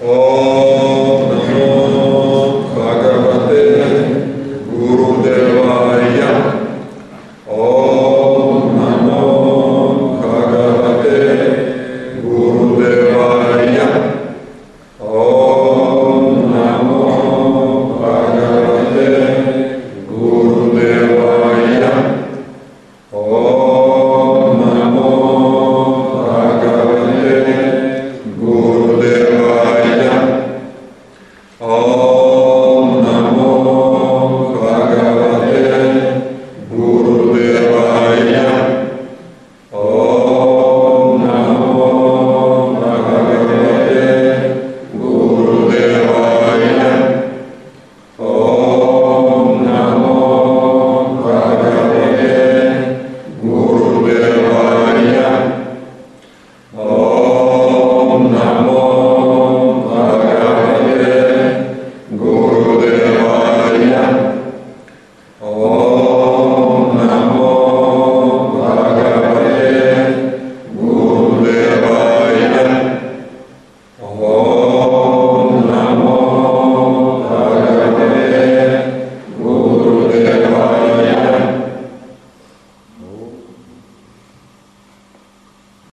哦。哦。